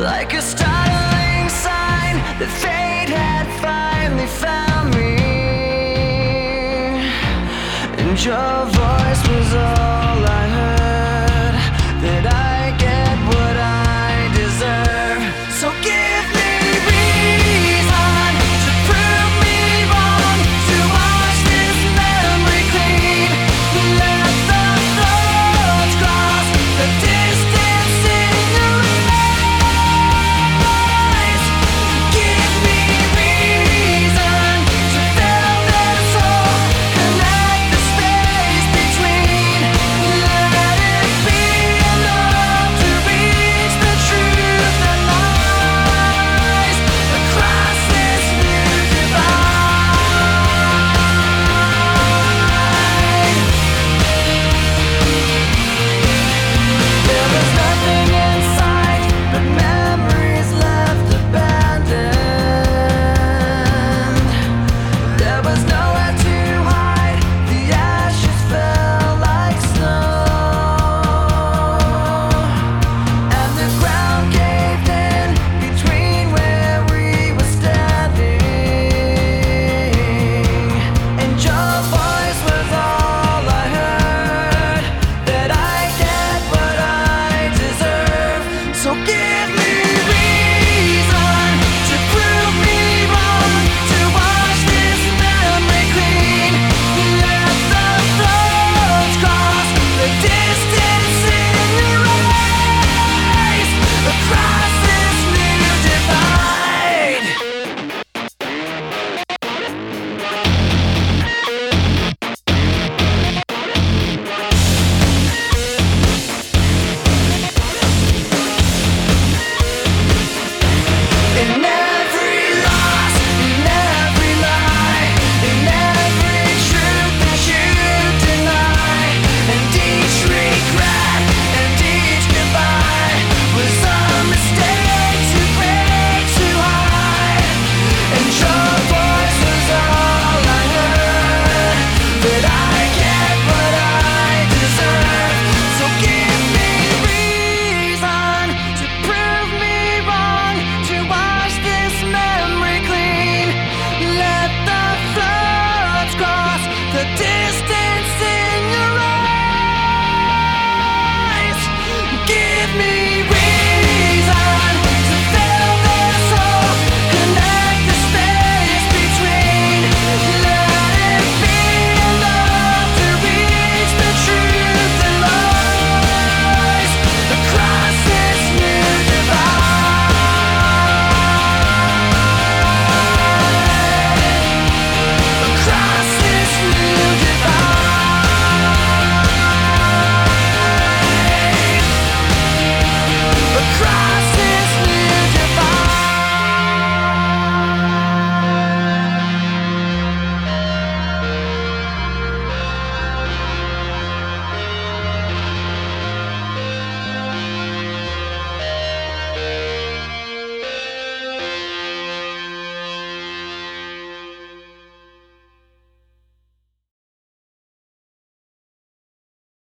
Like a startling sign that fate had finally found me. And your voice was all. me.